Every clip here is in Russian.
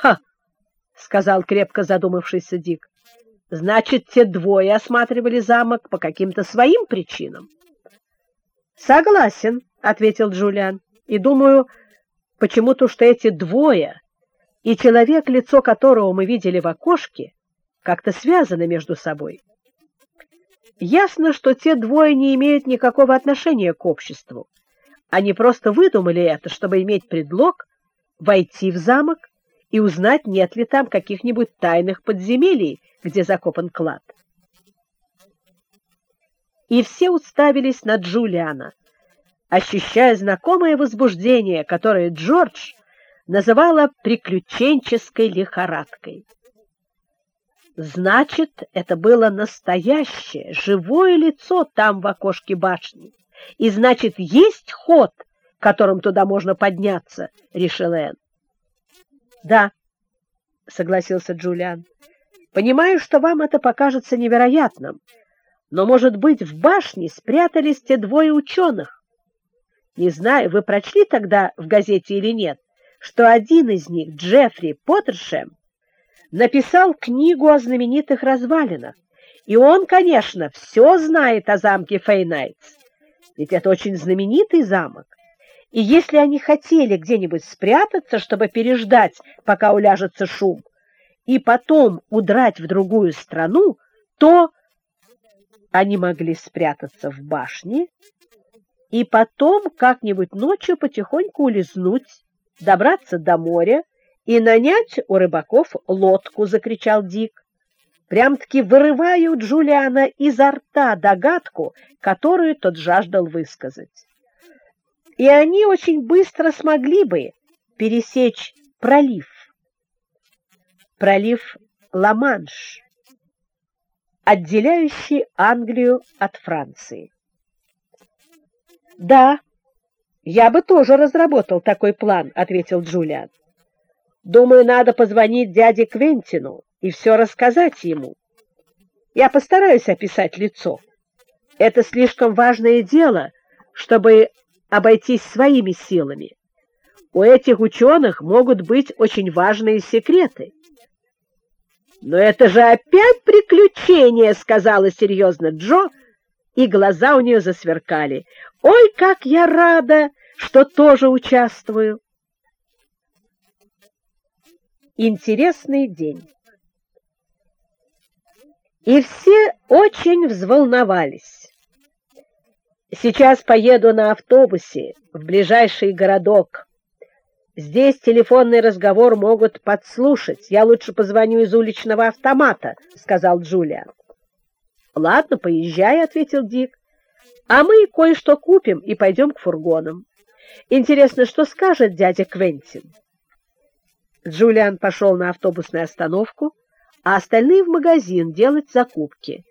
Ха, сказал крепко задумавшийся Дик. Значит, те двое осматривали замок по каким-то своим причинам. Согласен, ответил Джулиан. И думаю, почему-то что эти двое и человек, лицо которого мы видели в окошке, как-то связаны между собой. Ясно, что те двое не имеют никакого отношения к обществу. Они просто выдумали это, чтобы иметь предлог войти в замок и узнать, нет ли там каких-нибудь тайных подземелий, где закопан клад. И все уставились на Джулиана, ощущая знакомое возбуждение, которое Джордж называла приключенческой лихорадкой. Значит, это было настоящее, живое лицо там в окошке башни. И значит, есть ход, которым туда можно подняться, решил Энн. Да, согласился Джулиан. Понимаю, что вам это покажется невероятным, но, может быть, в башне спрятались те двое ученых. Не знаю, вы прочли тогда в газете или нет, что один из них, Джеффри Поттершем, написал книгу о знаменитых развалинах. И он, конечно, все знает о замке Фейнайтс. Ведь это очень знаменитый замок. И если они хотели где-нибудь спрятаться, чтобы переждать, пока уляжется шум, и потом удрать в другую страну, то они могли спрятаться в башне и потом как-нибудь ночью потихоньку улизнуть, добраться до моря и нанять у рыбаков лодку, закричал Дик. Прям-таки вырывая у Джулиана изо рта догадку, которую тот жаждал высказать и они очень быстро смогли бы пересечь пролив. Пролив Ла-Манш, отделяющий Англию от Франции. Да, я бы тоже разработал такой план, ответил Джулиан. Думаю, надо позвонить дяде Квентину и все рассказать ему. Я постараюсь описать лицо. Это слишком важное дело, чтобы обойтись своими силами. У этих ученых могут быть очень важные секреты. Но это же опять приключение, сказала серьезно Джо, и глаза у нее засверкали. Ой, как я рада, что тоже участвую. Интересный день. И все очень взволновались. Сейчас поеду на автобусе в ближайший городок. Здесь телефонный разговор могут подслушать. Я лучше позвоню из уличного автомата, сказал Джулиан. Ладно, поезжай, ответил Дик. А мы кое-что купим и пойдем к фургонам. Интересно, что скажет дядя Квентин? Джулиан пошел на автобусную остановку, а остальные в магазин делать закупки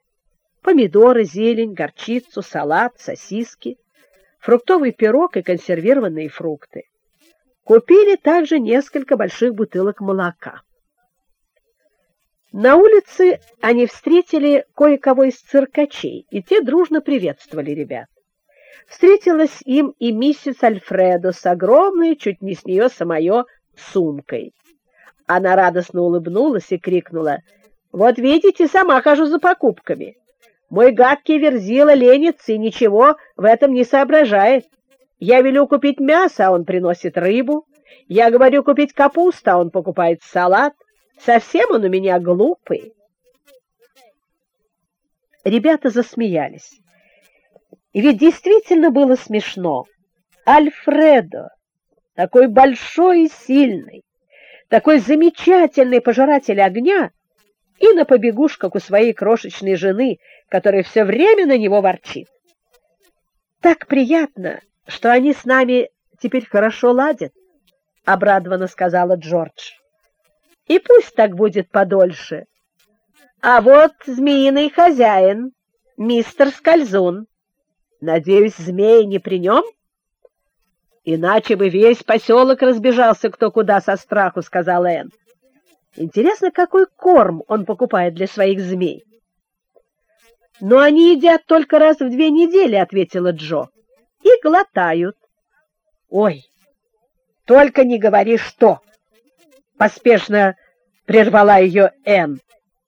помидоры, зелень, горчицу, салат, сосиски, фруктовый пирог и консервированные фрукты. Купили также несколько больших бутылок молока. На улице они встретили кое-кого из циркачей, и те дружно приветствовали ребят. Встретилась им и миссис Альфредо с огромной, чуть не с нее самое, сумкой. Она радостно улыбнулась и крикнула, «Вот видите, сама хожу за покупками». Мой гадкий верзила ленится и ничего в этом не соображает. Я велю купить мясо, а он приносит рыбу. Я говорю купить капусту, а он покупает салат. Совсем он у меня глупый. Ребята засмеялись. И ведь действительно было смешно. Альфредо, такой большой и сильный, такой замечательный пожиратель огня, и на побегушках у своей крошечной жены, которая все время на него ворчит. Так приятно, что они с нами теперь хорошо ладят, обрадованно сказала Джордж. И пусть так будет подольше. А вот змеиный хозяин, мистер Скользун. Надеюсь, змеи не при нем? Иначе бы весь поселок разбежался кто куда со страху, сказал Энн. Интересно, какой корм он покупает для своих змей. Но они едят только раз в две недели, ответила Джо. И глотают. Ой. Только не говори что. Поспешно прервала ее Энн.